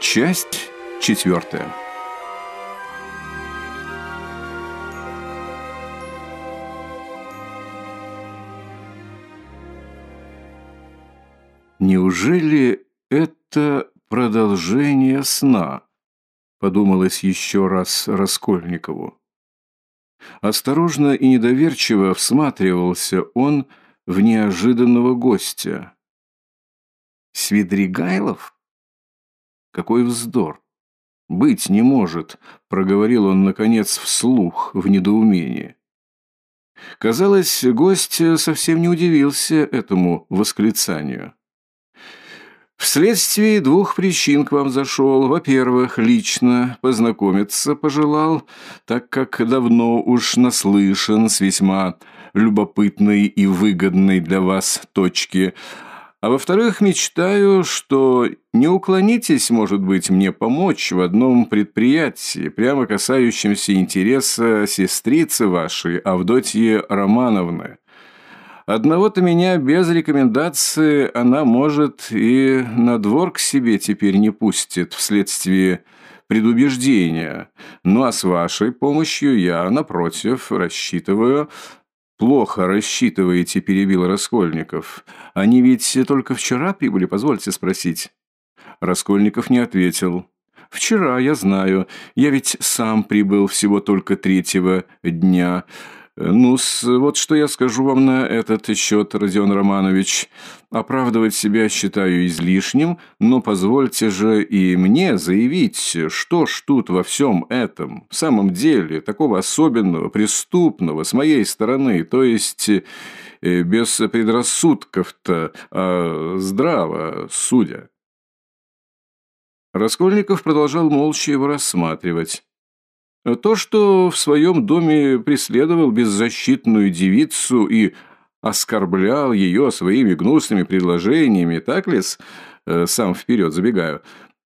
Часть четвертая. Неужели это продолжение сна? Подумалось еще раз Раскольникову. Осторожно и недоверчиво всматривался он в неожиданного гостя. «Свидригайлов? Какой вздор! Быть не может!» — проговорил он, наконец, вслух, в недоумении. Казалось, гость совсем не удивился этому восклицанию. Вследствие двух причин к вам зашел. Во-первых, лично познакомиться пожелал, так как давно уж наслышан с весьма любопытной и выгодной для вас точки. А во-вторых, мечтаю, что не уклонитесь, может быть, мне помочь в одном предприятии, прямо касающемся интереса сестрицы вашей, Авдотьи Романовны. Одного-то меня без рекомендации она, может, и на двор к себе теперь не пустит вследствие предубеждения. Ну а с вашей помощью я, напротив, рассчитываю... «Плохо рассчитываете», – перебил Раскольников. «Они ведь только вчера прибыли, позвольте спросить». Раскольников не ответил. «Вчера, я знаю. Я ведь сам прибыл всего только третьего дня ну вот что я скажу вам на этот счет, Родион Романович. Оправдывать себя считаю излишним, но позвольте же и мне заявить, что ж тут во всем этом, в самом деле, такого особенного, преступного с моей стороны, то есть э, без предрассудков-то, а здраво судя. Раскольников продолжал молча его рассматривать. То, что в своем доме преследовал беззащитную девицу и оскорблял ее своими гнусными предложениями, так ли? Э, сам вперед забегаю.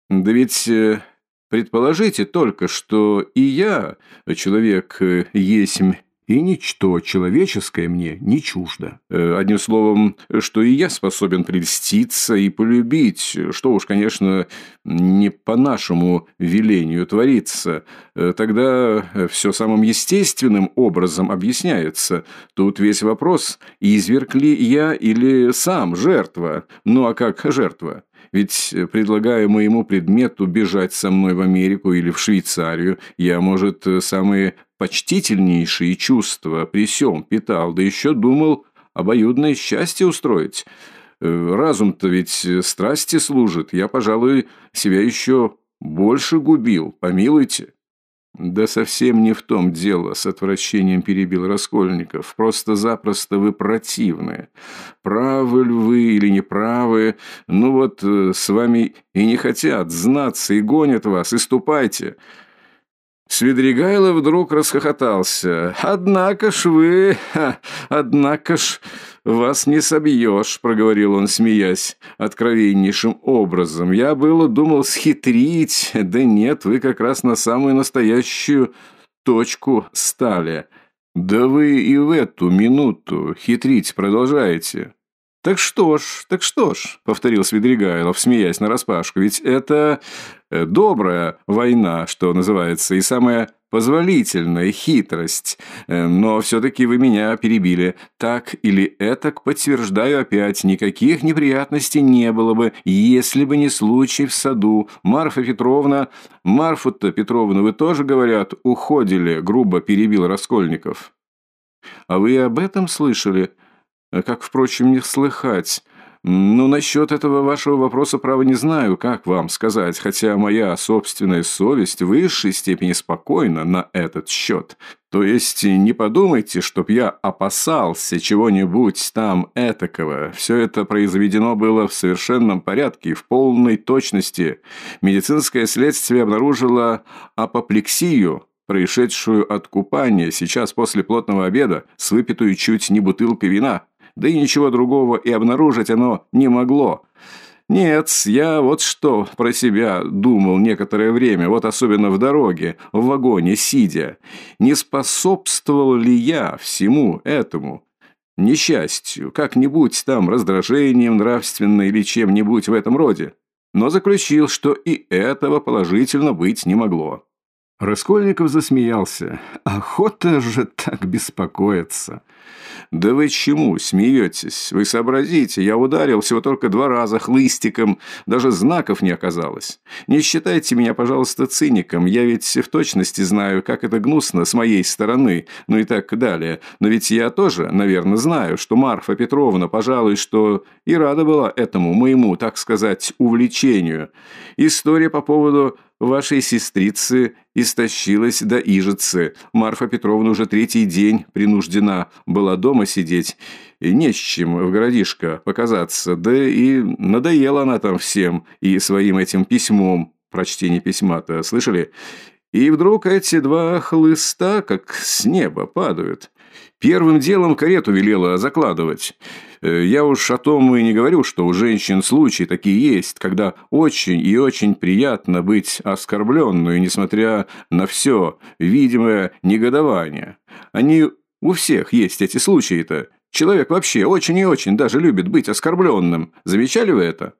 Да ведь э, предположите только, что и я, человек э, есмь и ничто человеческое мне не чуждо. Э, одним словом, что и я способен прельститься и полюбить, что уж, конечно, не по нашему велению творится. Э, тогда все самым естественным образом объясняется. Тут весь вопрос, изверг ли я или сам жертва. Ну а как жертва? Ведь, предлагая моему предмету бежать со мной в Америку или в Швейцарию, я, может, самые почтительнейшие чувства при сём питал, да еще думал обоюдное счастье устроить. Э, разум-то ведь страсти служит, я, пожалуй, себя еще больше губил, помилуйте». «Да совсем не в том дело», — с отвращением перебил Раскольников. «Просто-запросто вы противны. Правы ли вы или неправы? Ну вот э, с вами и не хотят знаться, и гонят вас, и ступайте. Свидригайло вдруг расхохотался. «Однако ж вы... однако ж вас не собьешь», — проговорил он, смеясь, откровеннейшим образом. «Я было думал схитрить, да нет, вы как раз на самую настоящую точку стали. Да вы и в эту минуту хитрить продолжаете». «Так что ж, так что ж», — повторил Свидригайлов, смеясь нараспашку, «ведь это э, добрая война, что называется, и самая позволительная хитрость. Э, но все-таки вы меня перебили. Так или этак, подтверждаю опять, никаких неприятностей не было бы, если бы не случай в саду. Марфа Петровна... Марфу-то Петровну вы тоже, говорят, уходили, грубо перебил Раскольников». «А вы об этом слышали?» А как, впрочем, не слыхать. Ну, насчет этого вашего вопроса, право, не знаю, как вам сказать, хотя моя собственная совесть в высшей степени спокойна на этот счет. То есть не подумайте, чтоб я опасался чего-нибудь там этакого. Все это произведено было в совершенном порядке и в полной точности. Медицинское следствие обнаружило апоплексию, происшедшую от купания сейчас после плотного обеда с выпитую чуть не бутылкой вина да и ничего другого и обнаружить оно не могло. Нет, я вот что про себя думал некоторое время, вот особенно в дороге, в вагоне сидя. Не способствовал ли я всему этому? Несчастью, как-нибудь там раздражением нравственным или чем-нибудь в этом роде? но заключил, что и этого положительно быть не могло. Раскольников засмеялся. «Охота же так беспокоиться!» «Да вы чему смеетесь? Вы сообразите, я ударил всего только два раза хлыстиком, даже знаков не оказалось. Не считайте меня, пожалуйста, циником, я ведь в точности знаю, как это гнусно с моей стороны, ну и так далее. Но ведь я тоже, наверное, знаю, что Марфа Петровна, пожалуй, что и рада была этому моему, так сказать, увлечению. История по поводу вашей сестрицы истощилась до ижицы. Марфа Петровна уже третий день принуждена была дома сидеть. И не с чем в городишко показаться. Да и надоела она там всем и своим этим письмом. Прочтение письма-то, слышали? И вдруг эти два хлыста как с неба падают. Первым делом карету велела закладывать. Э, я уж о том и не говорю, что у женщин случаи такие есть, когда очень и очень приятно быть оскорбленной, несмотря на все видимое негодование. Они у всех есть эти случаи-то. Человек вообще очень и очень даже любит быть оскорбленным. Замечали вы это?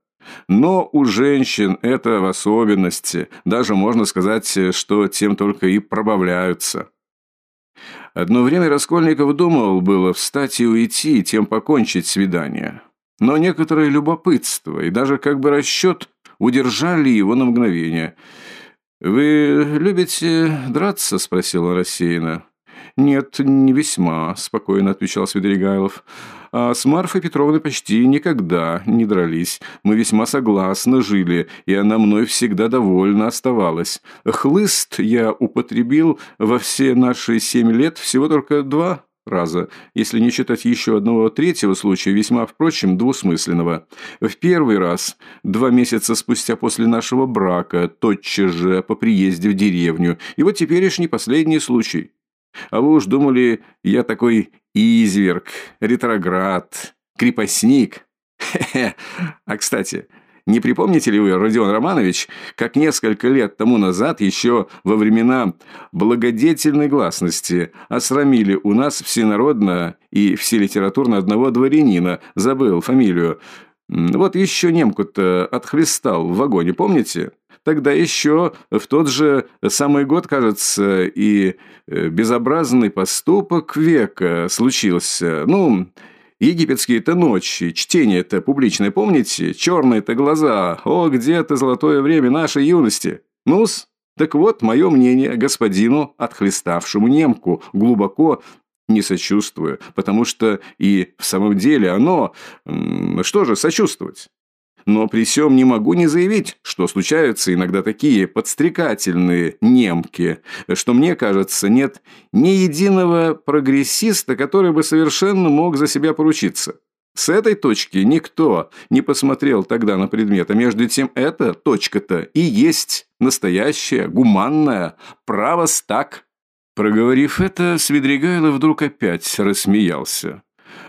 Но у женщин это в особенности. Даже можно сказать, что тем только и пробавляются. Одно время Раскольников думал было встать и уйти, тем покончить свидание. Но некоторое любопытство и даже как бы расчет удержали его на мгновение. «Вы любите драться?» – спросил он рассеянно. «Нет, не весьма», – спокойно отвечал Свидригайлов. «А с Марфой Петровной почти никогда не дрались. Мы весьма согласно жили, и она мной всегда довольна оставалась. Хлыст я употребил во все наши семь лет всего только два раза, если не считать еще одного третьего случая, весьма, впрочем, двусмысленного. В первый раз, два месяца спустя после нашего брака, тотчас же по приезде в деревню, и вот теперешний последний случай. А вы уж думали, я такой изверг, ретроград, крепостник. Хе-хе. А, кстати, не припомните ли вы, Родион Романович, как несколько лет тому назад, еще во времена благодетельной гласности, осрамили у нас всенародно и вселитературно одного дворянина, забыл фамилию. Вот еще немку-то отхлестал в вагоне, помните? Тогда еще в тот же самый год, кажется, и э, безобразный поступок века случился. Ну, египетские-то ночи, чтение-то публичное, помните? Черные-то глаза. О, где-то золотое время нашей юности. Ну-с, так вот, мое мнение господину, отхлеставшему немку, глубоко не сочувствую, потому что и в самом деле оно... Что же сочувствовать? Но при всем не могу не заявить, что случаются иногда такие подстрекательные немки, что мне кажется, нет ни единого прогрессиста, который бы совершенно мог за себя поручиться. С этой точки никто не посмотрел тогда на предмет, а между тем эта точка-то и есть настоящая, гуманная, право стак. Проговорив это, Свидригайло вдруг опять рассмеялся.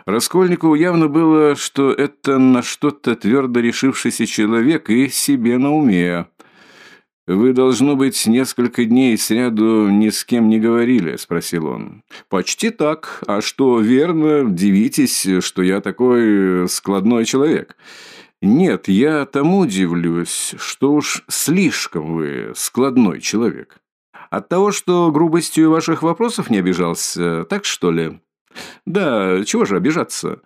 Раскольникову явно было, что это на что-то твердо решившийся человек и себе на уме. «Вы, должно быть, несколько дней сряду ни с кем не говорили?» – спросил он. «Почти так. А что, верно, дивитесь, что я такой складной человек?» «Нет, я тому удивлюсь, что уж слишком вы складной человек. От того, что грубостью ваших вопросов не обижался, так что ли?» «Да, чего же обижаться?»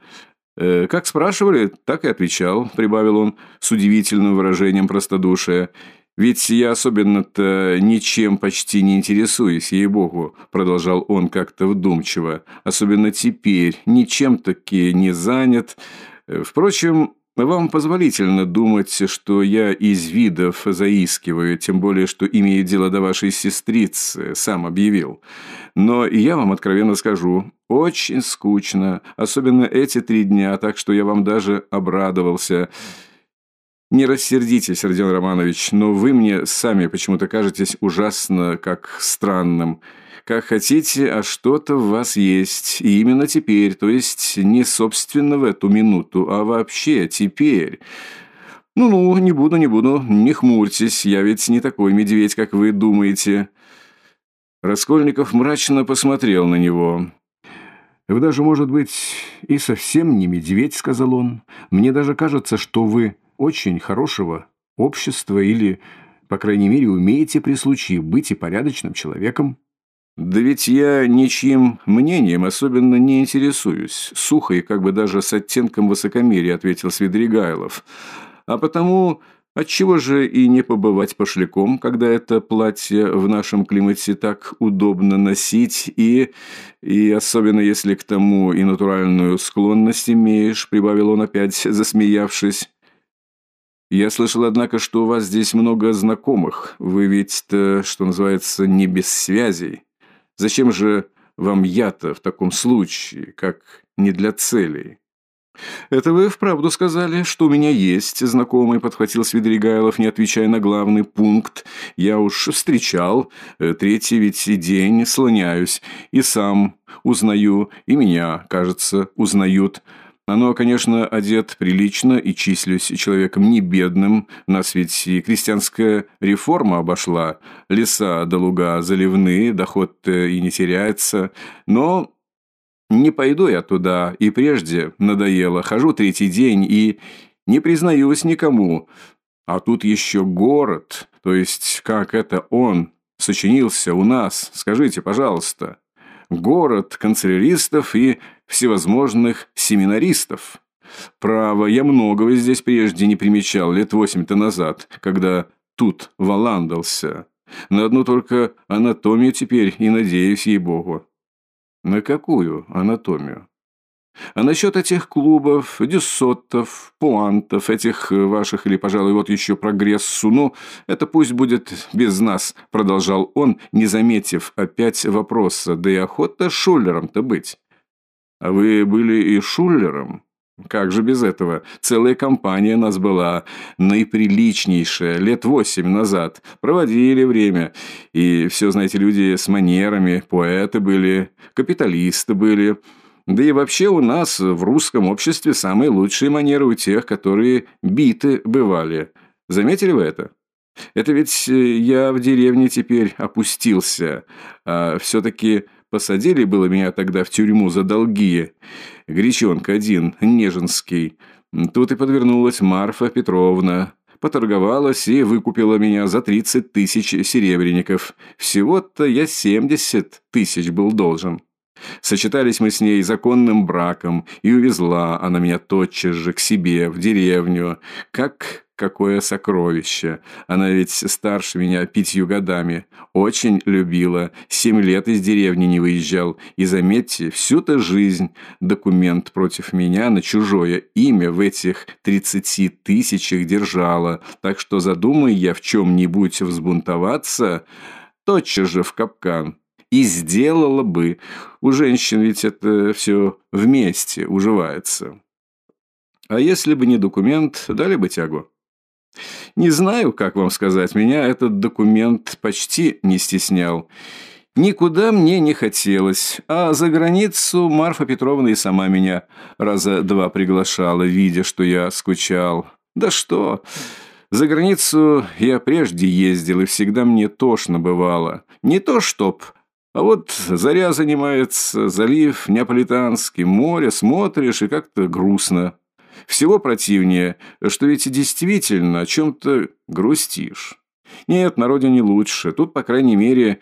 э, «Как спрашивали, так и отвечал», – прибавил он с удивительным выражением простодушия. «Ведь я особенно-то ничем почти не интересуюсь, ей-богу», – продолжал он как-то вдумчиво. «Особенно теперь, ничем-таки не занят. Впрочем, вам позволительно думать, что я из видов заискиваю, тем более, что имею дело до вашей сестрицы, сам объявил. Но я вам откровенно скажу, очень скучно, особенно эти три дня, так что я вам даже обрадовался. Не рассердитесь, Родион Романович, но вы мне сами почему-то кажетесь ужасно как странным. Как хотите, а что-то в вас есть. И именно теперь, то есть не собственно в эту минуту, а вообще теперь. Ну-ну, не буду, не буду, не хмурьтесь, я ведь не такой медведь, как вы думаете. Раскольников мрачно посмотрел на него. «Вы даже, может быть, и совсем не медведь», — сказал он. «Мне даже кажется, что вы очень хорошего общества или, по крайней мере, умеете при случае быть и порядочным человеком? Да ведь я ничьим мнением особенно не интересуюсь. Сухо и как бы даже с оттенком высокомерия, ответил Свидригайлов. А потому Отчего же и не побывать пошляком, когда это платье в нашем климате так удобно носить и... и особенно если к тому и натуральную склонность имеешь, прибавил он опять, засмеявшись. Я слышал, однако, что у вас здесь много знакомых. Вы ведь-то, что называется, не без связей. Зачем же вам я-то в таком случае, как не для целей? «Это вы вправду сказали, что у меня есть знакомый», — подхватил Свидригайлов, не отвечая на главный пункт. «Я уж встречал, э, третий ведь день слоняюсь, и сам узнаю, и меня, кажется, узнают». Оно, конечно, одет прилично и числюсь человеком не бедным. Нас ведь и крестьянская реформа обошла. Леса да луга заливные, доход и не теряется. Но не пойду я туда, и прежде надоело. Хожу третий день и не признаюсь никому. А тут еще город, то есть как это он сочинился у нас, скажите, пожалуйста. Город канцеляристов и всевозможных семинаристов. Право, я многого здесь прежде не примечал, лет восемь-то назад, когда тут валандался. На одну только анатомию теперь и надеюсь, ей-богу. На какую анатомию? А насчет этих клубов, дюссоттов, пуантов, этих ваших или, пожалуй, вот еще прогрессу, ну, это пусть будет без нас, продолжал он, не заметив опять вопроса, да и охота шулером-то быть. А вы были и шулером? Как же без этого? Целая компания нас была, наиприличнейшая, лет восемь назад. Проводили время. И все, знаете, люди с манерами, поэты были, капиталисты были. Да и вообще у нас в русском обществе самые лучшие манеры у тех, которые биты бывали. Заметили вы это? Это ведь я в деревне теперь опустился, а все-таки Посадили было меня тогда в тюрьму за долги. Гречонка один, Нежинский. Тут и подвернулась Марфа Петровна. Поторговалась и выкупила меня за 30 тысяч серебряников. Всего-то я 70 тысяч был должен. Сочетались мы с ней законным браком, и увезла она меня тотчас же к себе, в деревню. Как какое сокровище. Она ведь старше меня пятью годами. Очень любила. Семь лет из деревни не выезжал. И заметьте, всю-то жизнь документ против меня на чужое имя в этих тридцати тысячах держала. Так что задумай я в чем-нибудь взбунтоваться, тотчас же в капкан. И сделала бы. У женщин ведь это все вместе уживается. А если бы не документ, дали бы тягу. Не знаю, как вам сказать, меня этот документ почти не стеснял. Никуда мне не хотелось, а за границу Марфа Петровна и сама меня раза два приглашала, видя, что я скучал. Да что... За границу я прежде ездил, и всегда мне тошно бывало. Не то чтоб, а вот заря занимается, залив неаполитанский, море, смотришь, и как-то грустно. Всего противнее, что ведь действительно о чем-то грустишь. Нет, на родине лучше. Тут, по крайней мере,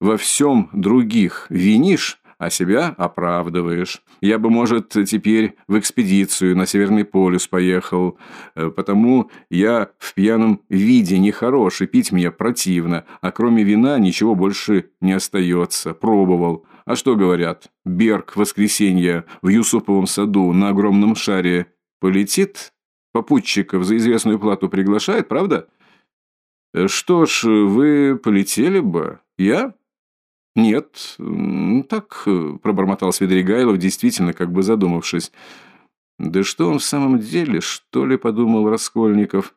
во всем других винишь, а себя оправдываешь. Я бы, может, теперь в экспедицию на Северный полюс поехал, э, потому я в пьяном виде нехорош, и пить мне противно, а кроме вина ничего больше не остается. Пробовал. А что говорят? Берг воскресенье в Юсуповом саду на огромном шаре Полетит, попутчиков за известную плату приглашает, правда? Что ж, вы полетели бы. Я? Нет. Так, пробормотал Свидригайлов, действительно, как бы задумавшись. Да что он в самом деле, что ли, подумал Раскольников.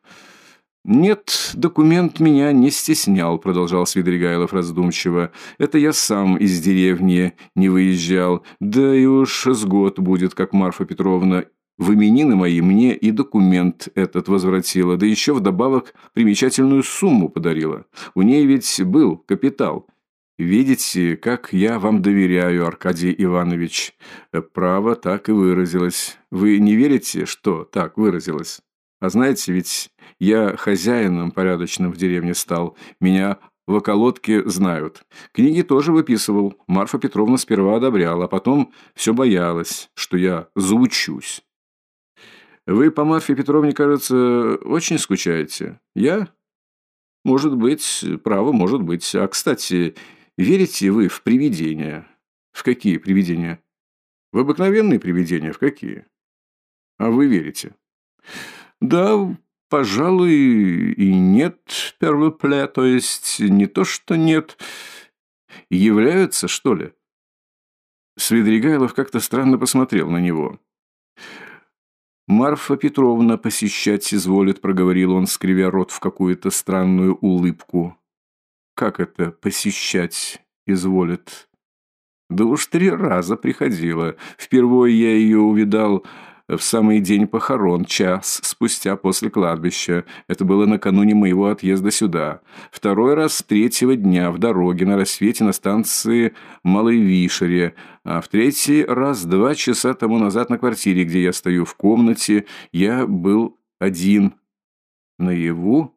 «Нет, документ меня не стеснял», — продолжал Свидригайлов раздумчиво. «Это я сам из деревни не выезжал. Да и уж с год будет, как Марфа Петровна в именины мои мне и документ этот возвратила, да еще вдобавок примечательную сумму подарила. У ней ведь был капитал. Видите, как я вам доверяю, Аркадий Иванович. Право так и выразилось. Вы не верите, что так выразилось? А знаете, ведь Я хозяином порядочным в деревне стал. Меня в околотке знают. Книги тоже выписывал. Марфа Петровна сперва одобряла, а потом все боялась, что я заучусь. Вы по Марфе Петровне, кажется, очень скучаете. Я? Может быть, право, может быть. А, кстати, верите вы в привидения? В какие привидения? В обыкновенные привидения? В какие? А вы верите? Да, пожалуй, и нет первопле, то есть не то, что нет. Являются, что ли? Свидригайлов как-то странно посмотрел на него. «Марфа Петровна посещать изволит», — проговорил он, скривя рот в какую-то странную улыбку. «Как это посещать изволит?» «Да уж три раза приходила. Впервые я ее увидал в самый день похорон, час спустя после кладбища. Это было накануне моего отъезда сюда. Второй раз третьего дня в дороге на рассвете на станции Малой Вишере. А в третий раз два часа тому назад на квартире, где я стою в комнате, я был один. Наяву?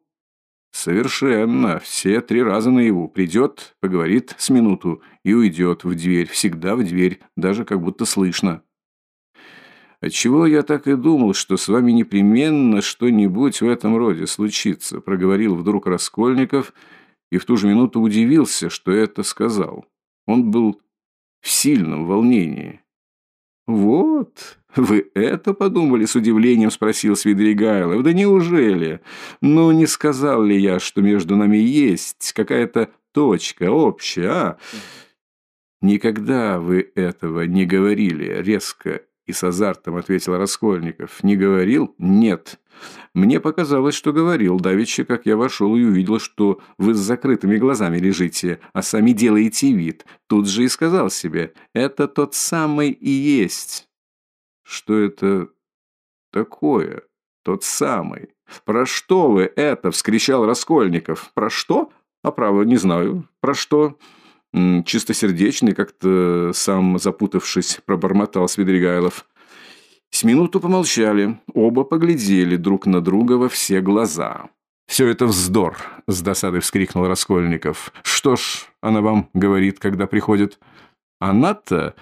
Совершенно. Все три раза наяву. Придет, поговорит с минуту и уйдет в дверь. Всегда в дверь. Даже как будто слышно. «Отчего я так и думал, что с вами непременно что-нибудь в этом роде случится», проговорил вдруг Раскольников и в ту же минуту удивился, что это сказал. Он был в сильном волнении. «Вот, вы это подумали?» – с удивлением спросил Свидригайлов. «Да неужели? Ну, не сказал ли я, что между нами есть какая-то точка общая, а?» «Никогда вы этого не говорили», – резко и с азартом ответил Раскольников. «Не говорил? Нет. Мне показалось, что говорил. Давеча, как я вошел и увидел, что вы с закрытыми глазами лежите, а сами делаете вид. Тут же и сказал себе, это тот самый и есть». «Что это такое? Тот самый?» «Про что вы это?» – вскричал Раскольников. «Про что? А право, не знаю. Про что?» Чистосердечный, как-то сам запутавшись, пробормотал Свидригайлов. С минуту помолчали, оба поглядели друг на друга во все глаза. «Все это вздор!» – с досадой вскрикнул Раскольников. «Что ж, она вам говорит, когда приходит?» «Она-то...»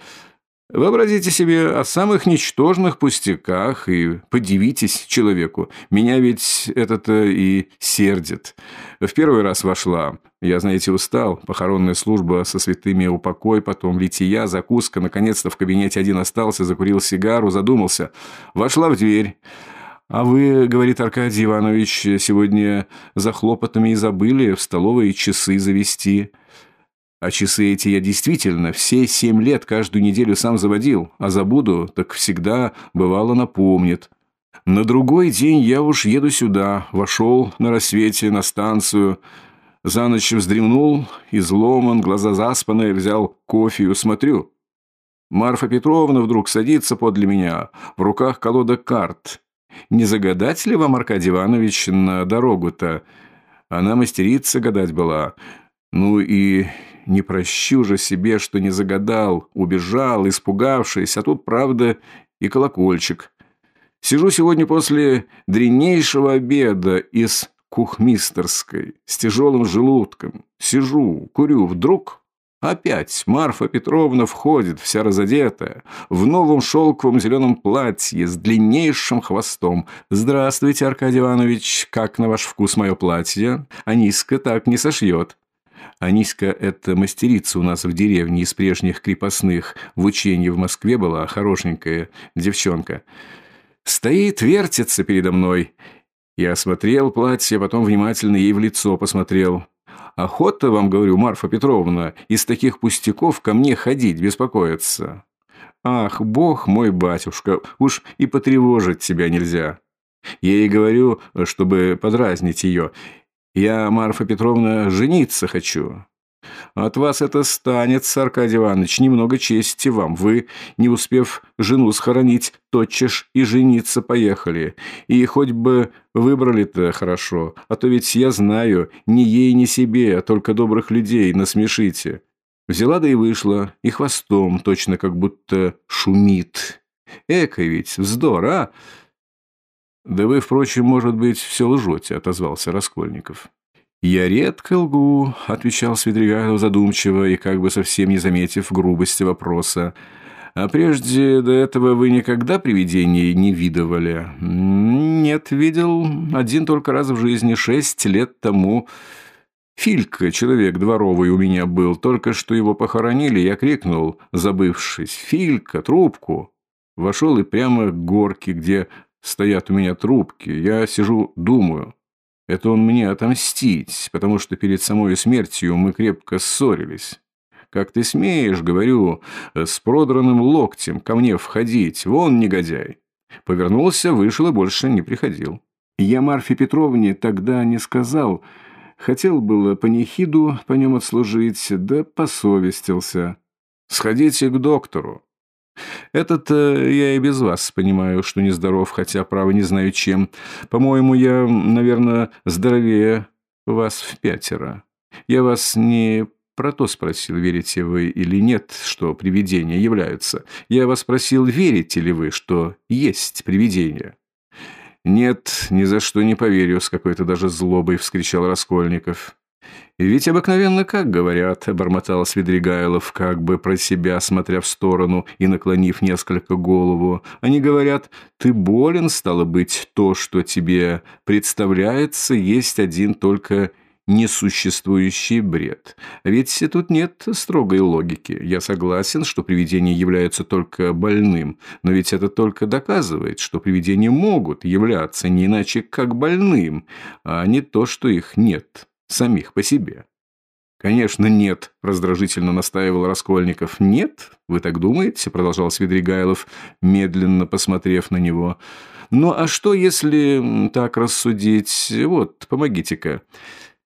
Вообразите себе о самых ничтожных пустяках и подивитесь человеку. Меня ведь это-то и сердит. В первый раз вошла. Я, знаете, устал. Похоронная служба со святыми упокой, потом лития, закуска. Наконец-то в кабинете один остался, закурил сигару, задумался. Вошла в дверь. «А вы, — говорит Аркадий Иванович, — сегодня за хлопотами и забыли в столовой часы завести». А часы эти я действительно все семь лет каждую неделю сам заводил, а забуду, так всегда, бывало, напомнит. На другой день я уж еду сюда, вошел на рассвете на станцию, за ночь вздремнул, изломан, глаза заспанные, взял кофе и смотрю. Марфа Петровна вдруг садится подле меня, в руках колода карт. Не загадать ли вам, Аркадий Иванович, на дорогу-то? Она мастерица гадать была. Ну и не прощу же себе, что не загадал, убежал, испугавшись, а тут, правда, и колокольчик. Сижу сегодня после дреннейшего обеда из кухмистерской, с тяжелым желудком. Сижу, курю, вдруг... Опять Марфа Петровна входит, вся разодетая, в новом шелковом зеленом платье с длиннейшим хвостом. «Здравствуйте, Аркадий Иванович, как на ваш вкус мое платье? Аниска так не сошьет». Аниська – это мастерица у нас в деревне из прежних крепостных. В учении в Москве была хорошенькая девчонка. Стоит, вертится передо мной. Я осмотрел платье, потом внимательно ей в лицо посмотрел. Охота вам, говорю, Марфа Петровна, из таких пустяков ко мне ходить, беспокоиться. Ах, бог мой батюшка, уж и потревожить тебя нельзя. Я ей говорю, чтобы подразнить ее. Я, Марфа Петровна, жениться хочу. От вас это станется, Аркадий Иванович, немного чести вам. Вы, не успев жену схоронить, тотчас и жениться поехали. И хоть бы выбрали-то хорошо, а то ведь я знаю, ни ей, ни себе, а только добрых людей насмешите. Взяла да и вышла, и хвостом точно как будто шумит. Эко ведь вздор, а? «Да вы, впрочем, может быть, все лжете», — отозвался Раскольников. «Я редко лгу», — отвечал Свидригайлов задумчиво и как бы совсем не заметив грубости вопроса. «А прежде до этого вы никогда привидений не видывали?» «Нет, видел один только раз в жизни, шесть лет тому». Филька, человек дворовый у меня был, только что его похоронили, я крикнул, забывшись, «Филька, трубку!» Вошел и прямо к горке, где стоят у меня трубки. Я сижу, думаю, это он мне отомстить, потому что перед самой смертью мы крепко ссорились. Как ты смеешь, говорю, с продранным локтем ко мне входить, вон негодяй. Повернулся, вышел и больше не приходил. Я Марфе Петровне тогда не сказал, хотел было панихиду по нем отслужить, да посовестился. Сходите к доктору. Этот-то я и без вас понимаю, что нездоров, хотя, право, не знаю чем. По-моему, я, наверное, здоровее вас в пятеро. Я вас не про то спросил, верите вы или нет, что привидения являются. Я вас спросил, верите ли вы, что есть привидения. «Нет, ни за что не поверю», — с какой-то даже злобой вскричал Раскольников. «Ведь обыкновенно как говорят», — бормотал Свидригайлов, как бы про себя, смотря в сторону и наклонив несколько голову. «Они говорят, ты болен, стало быть, то, что тебе представляется, есть один только несуществующий бред. Ведь тут нет строгой логики. Я согласен, что привидения являются только больным, но ведь это только доказывает, что привидения могут являться не иначе как больным, а не то, что их нет» самих по себе. «Конечно, нет», – раздражительно настаивал Раскольников. «Нет? Вы так думаете?» – продолжал Свидригайлов, медленно посмотрев на него. «Ну а что, если так рассудить? Вот, помогите-ка.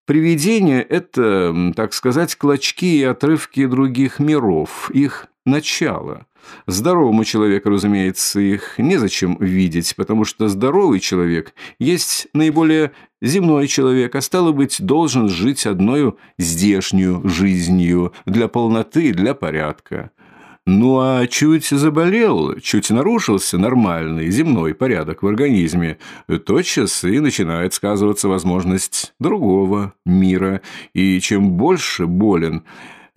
Привидения – это, так сказать, клочки и отрывки других миров, их начало. Здоровому человеку, разумеется, их незачем видеть, потому что здоровый человек есть наиболее земной человек, а стало быть, должен жить одною здешнюю жизнью для полноты, для порядка. Ну а чуть заболел, чуть нарушился нормальный земной порядок в организме, тотчас и начинает сказываться возможность другого мира. И чем больше болен,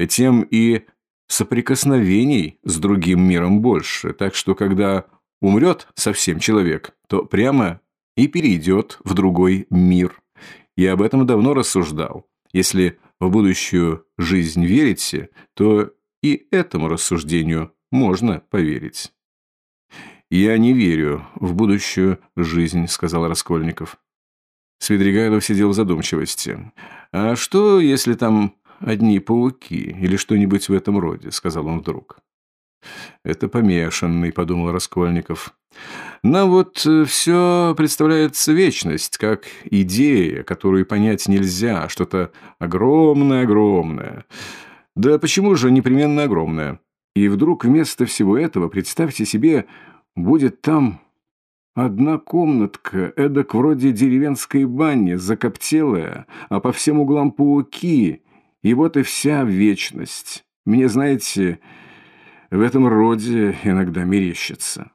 тем и соприкосновений с другим миром больше, так что когда умрет совсем человек, то прямо и перейдет в другой мир. Я об этом давно рассуждал. Если в будущую жизнь верите, то и этому рассуждению можно поверить. «Я не верю в будущую жизнь», — сказал Раскольников. Свидригайлов сидел в задумчивости. «А что, если там одни пауки или что-нибудь в этом роде», — сказал он вдруг. «Это помешанный», — подумал Раскольников. «Нам вот э, все представляется вечность, как идея, которую понять нельзя, что-то огромное-огромное. Да почему же непременно огромное? И вдруг вместо всего этого, представьте себе, будет там Одна комнатка, эдак вроде деревенской бани, закоптелая, а по всем углам пауки, и вот и вся вечность. Мне, знаете, в этом роде иногда мерещится.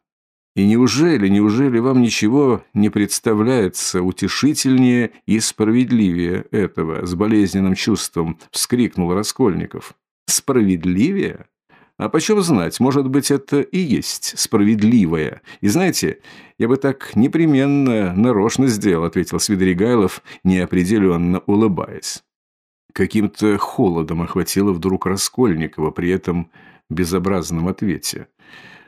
И неужели, неужели вам ничего не представляется утешительнее и справедливее этого с болезненным чувством, вскрикнул Раскольников. Справедливее? А почем знать, может быть, это и есть справедливое. И знаете, я бы так непременно нарочно сделал, ответил Свидригайлов, неопределенно улыбаясь. Каким-то холодом охватило вдруг Раскольникова при этом безобразном ответе.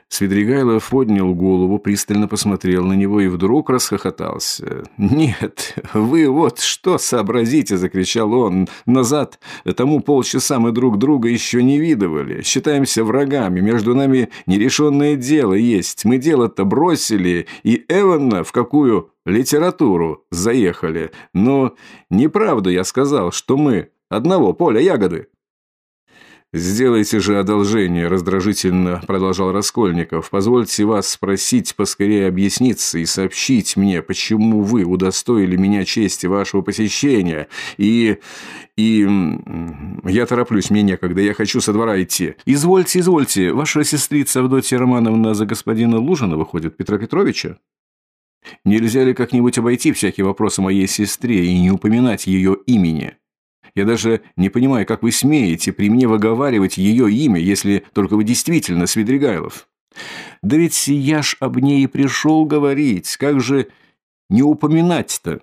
Свидригайлов поднял голову, пристально посмотрел на него и вдруг расхохотался. «Нет, вы вот что сообразите!» – закричал он. «Назад тому полчаса мы друг друга еще не видывали. Считаемся врагами, между нами нерешенное дело есть. Мы дело-то бросили, и Эвана в какую литературу заехали. Но неправда я сказал, что мы одного поля ягоды». «Сделайте же одолжение», – раздражительно продолжал Раскольников. «Позвольте вас спросить поскорее объясниться и сообщить мне, почему вы удостоили меня чести вашего посещения. И... и... я тороплюсь, мне некогда, я хочу со двора идти». «Извольте, извольте, ваша сестрица Авдотья Романовна за господина Лужина выходит, Петра Петровича?» Нельзя ли как-нибудь обойти всякие вопросы моей сестре и не упоминать ее имени? Я даже не понимаю, как вы смеете при мне выговаривать ее имя, если только вы действительно Свидригайлов. Да ведь я ж об ней и пришел говорить. Как же не упоминать-то?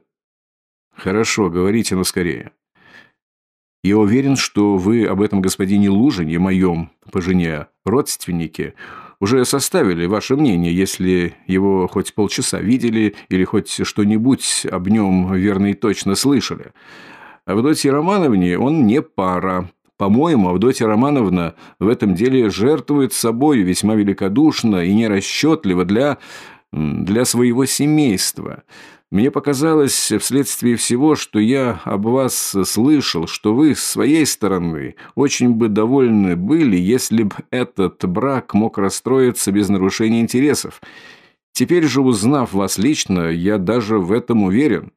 Хорошо, говорите, но скорее. Я уверен, что вы об этом господине Лужине, моем по жене родственнике, уже составили ваше мнение, если его хоть полчаса видели или хоть что-нибудь об нем верно и точно слышали. Авдотье Романовне он не пара. По-моему, Авдотья Романовна в этом деле жертвует собой весьма великодушно и нерасчетливо для... для своего семейства. Мне показалось, вследствие всего, что я об вас слышал, что вы с своей стороны очень бы довольны были, если бы этот брак мог расстроиться без нарушения интересов. Теперь же, узнав вас лично, я даже в этом уверен.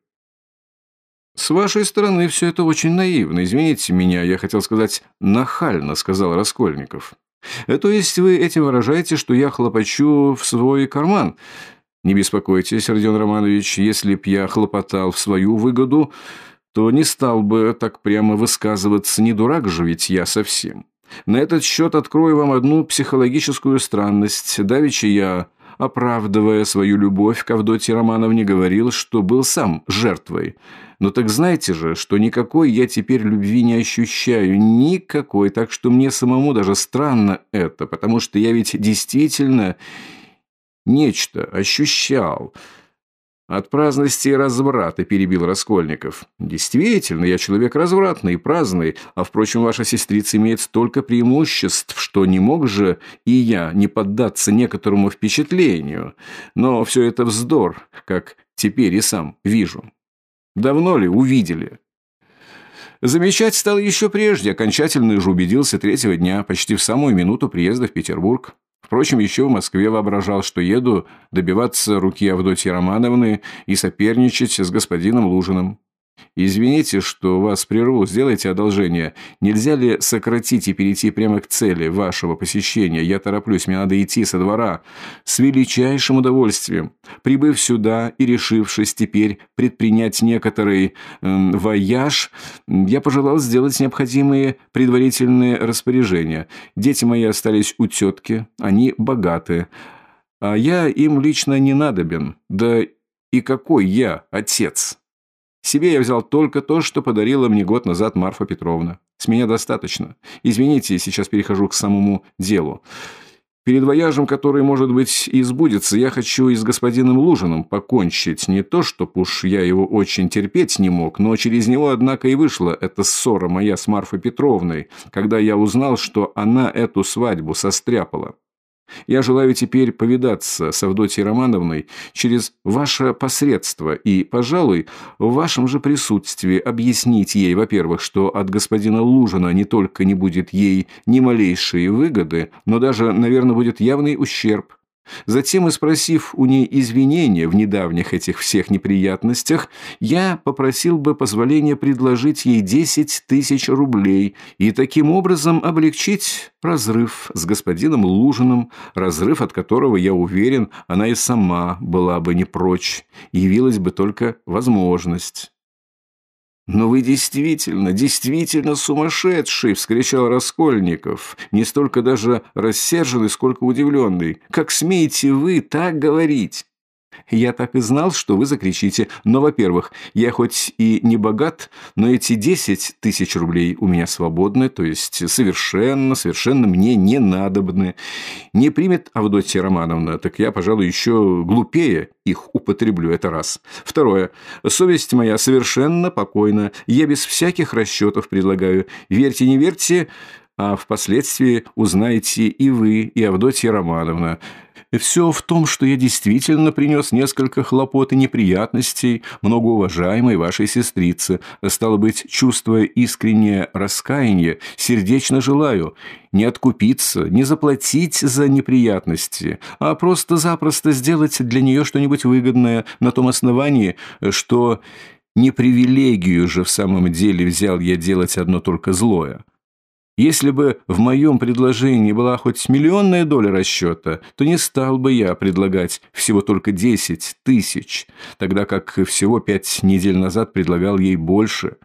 «С вашей стороны все это очень наивно. Извините меня, я хотел сказать «нахально», — сказал Раскольников. То есть вы этим выражаете, что я хлопочу в свой карман? Не беспокойтесь, Родион Романович, если б я хлопотал в свою выгоду, то не стал бы так прямо высказываться, не дурак же ведь я совсем. На этот счет открою вам одну психологическую странность. Давеча я, оправдывая свою любовь к Авдотье Романовне, говорил, что был сам жертвой. Но так знаете же, что никакой я теперь любви не ощущаю, никакой, так что мне самому даже странно это, потому что я ведь действительно нечто ощущал. От праздности и разврата, перебил Раскольников. Действительно, я человек развратный и праздный, а, впрочем, ваша сестрица имеет столько преимуществ, что не мог же и я не поддаться некоторому впечатлению. Но все это вздор, как теперь и сам вижу. Давно ли увидели? Замечать стал еще прежде, окончательно же убедился третьего дня, почти в самую минуту приезда в Петербург. Впрочем, еще в Москве воображал, что еду добиваться руки Авдотьи Романовны и соперничать с господином Лужиным. Извините, что вас прерву, сделайте одолжение. Нельзя ли сократить и перейти прямо к цели вашего посещения? Я тороплюсь, мне надо идти со двора. С величайшим удовольствием. Прибыв сюда и решившись теперь предпринять некоторый э, вояж, я пожелал сделать необходимые предварительные распоряжения. Дети мои остались у тетки, они богаты. А я им лично не надобен. Да и какой я отец?» Себе я взял только то, что подарила мне год назад Марфа Петровна. С меня достаточно. Извините, сейчас перехожу к самому делу. Перед вояжем, который, может быть, и сбудется, я хочу и с господином Лужиным покончить. Не то, что уж я его очень терпеть не мог, но через него, однако, и вышла эта ссора моя с Марфой Петровной, когда я узнал, что она эту свадьбу состряпала. Я желаю теперь повидаться с Авдотьей Романовной через ваше посредство и, пожалуй, в вашем же присутствии объяснить ей, во-первых, что от господина Лужина не только не будет ей ни малейшей выгоды, но даже, наверное, будет явный ущерб, Затем, и спросив у ней извинения в недавних этих всех неприятностях, я попросил бы позволения предложить ей 10 тысяч рублей и таким образом облегчить разрыв с господином Лужиным, разрыв от которого, я уверен, она и сама была бы не прочь, явилась бы только возможность. «Но вы действительно, действительно сумасшедший!» — вскричал Раскольников, не столько даже рассерженный, сколько удивленный. «Как смеете вы так говорить?» Я так и знал, что вы закричите. Но, во-первых, я хоть и не богат, но эти 10 тысяч рублей у меня свободны, то есть совершенно, совершенно мне не надобны. Не примет Авдотья Романовна, так я, пожалуй, еще глупее их употреблю, это раз. Второе. Совесть моя совершенно покойна. Я без всяких расчетов предлагаю. Верьте, не верьте, а впоследствии узнаете и вы, и Авдотья Романовна. Все в том, что я действительно принес несколько хлопот и неприятностей многоуважаемой вашей сестрице. Стало быть, чувствуя искреннее раскаяние, сердечно желаю не откупиться, не заплатить за неприятности, а просто-запросто сделать для нее что-нибудь выгодное на том основании, что не привилегию же в самом деле взял я делать одно только злое. Если бы в моем предложении была хоть миллионная доля расчета, то не стал бы я предлагать всего только десять тысяч, тогда как всего пять недель назад предлагал ей больше.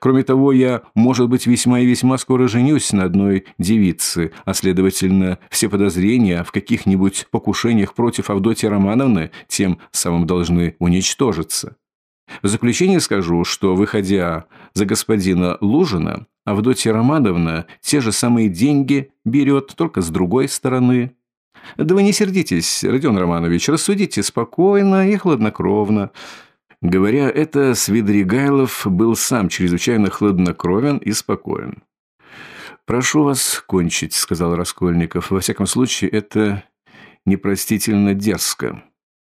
Кроме того, я, может быть, весьма и весьма скоро женюсь на одной девице, а, следовательно, все подозрения в каких-нибудь покушениях против Авдотьи Романовны тем самым должны уничтожиться. В заключение скажу, что, выходя за господина Лужина, Авдотья Романовна те же самые деньги берет, только с другой стороны. Да вы не сердитесь, Родион Романович, рассудите спокойно и хладнокровно. Говоря это, Свидригайлов был сам чрезвычайно хладнокровен и спокоен. «Прошу вас кончить», — сказал Раскольников. «Во всяком случае, это непростительно дерзко».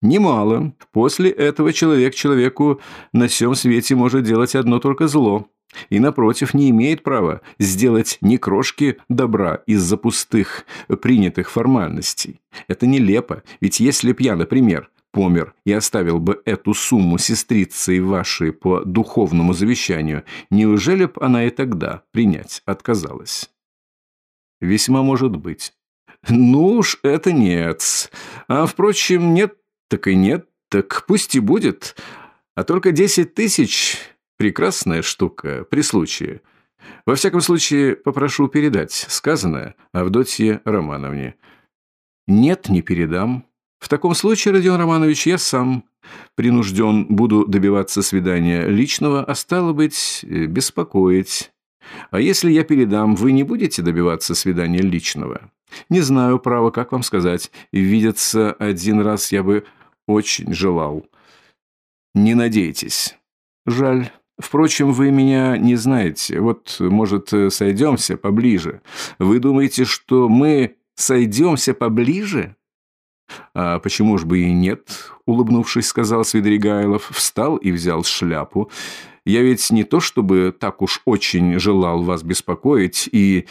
«Немало. После этого человек человеку на всем свете может делать одно только зло и, напротив, не имеет права сделать ни крошки добра из-за пустых принятых формальностей. Это нелепо, ведь если б я, например, помер и оставил бы эту сумму сестрице вашей по духовному завещанию, неужели б она и тогда принять отказалась? Весьма может быть. Ну уж это нет. А, впрочем, нет, так и нет, так пусть и будет. А только десять тысяч Прекрасная штука, при случае. Во всяком случае, попрошу передать сказанное Авдотье Романовне. Нет, не передам. В таком случае, Родион Романович, я сам принужден буду добиваться свидания личного, а стало быть, беспокоить. А если я передам, вы не будете добиваться свидания личного? Не знаю, право, как вам сказать. Видеться один раз я бы очень желал. Не надейтесь. Жаль. Впрочем, вы меня не знаете. Вот, может, сойдемся поближе. Вы думаете, что мы сойдемся поближе? А почему ж бы и нет, улыбнувшись, сказал Свидригайлов, встал и взял шляпу. Я ведь не то чтобы так уж очень желал вас беспокоить и,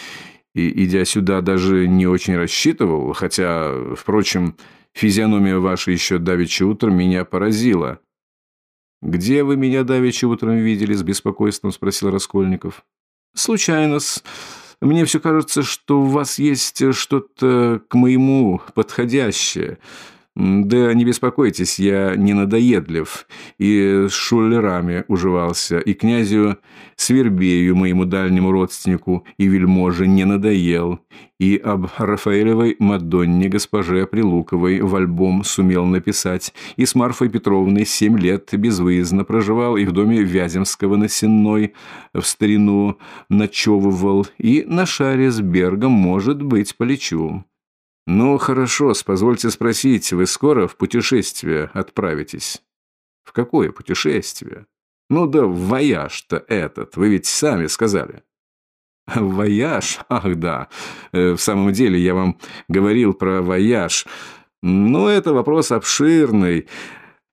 и идя сюда, даже не очень рассчитывал, хотя, впрочем, физиономия ваша еще давеча утром меня поразила. «Где вы меня давеча утром видели?» – с беспокойством спросил Раскольников. «Случайно-с. Мне все кажется, что у вас есть что-то к моему подходящее». «Да не беспокойтесь, я не надоедлив, и с шулерами уживался, и князю Свербею, моему дальнему родственнику, и вельможе не надоел, и об Рафаэлевой Мадонне госпоже Прилуковой в альбом сумел написать, и с Марфой Петровной семь лет безвыездно проживал, и в доме Вяземского на Сенной в старину ночевывал, и на шаре с Бергом, может быть, полечу». «Ну, хорошо, позвольте спросить, вы скоро в путешествие отправитесь?» «В какое путешествие?» «Ну да вояж-то этот, вы ведь сами сказали». «Вояж? Ах, да. Э, в самом деле, я вам говорил про вояж. Ну, это вопрос обширный.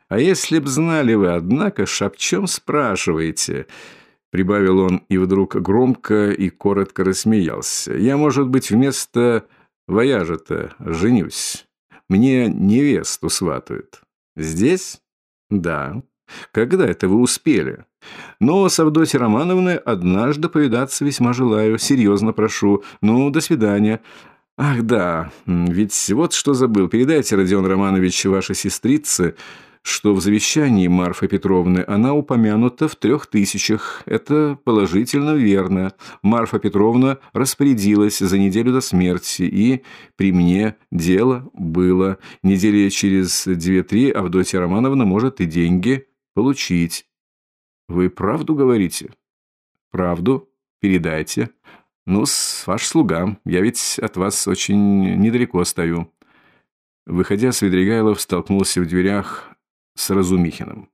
А если б знали вы, однако чем спрашиваете?» Прибавил он и вдруг громко и коротко рассмеялся. «Я, может быть, вместо Вояжа-то женюсь. Мне невесту сватают. Здесь? Да. Когда это вы успели? Но с Авдотьей Романовной однажды повидаться весьма желаю. Серьезно прошу. Ну, до свидания. Ах, да, ведь вот что забыл. Передайте, Родион Романович, вашей сестрице, что в завещании Марфы Петровны она упомянута в трех тысячах. Это положительно верно. Марфа Петровна распорядилась за неделю до смерти, и при мне дело было. Недели через две-три Авдотья Романовна может и деньги получить. Вы правду говорите? Правду. Передайте. Ну, с ваш слуга. Я ведь от вас очень недалеко стою. Выходя, Свидригайлов столкнулся в дверях с Разумихиным.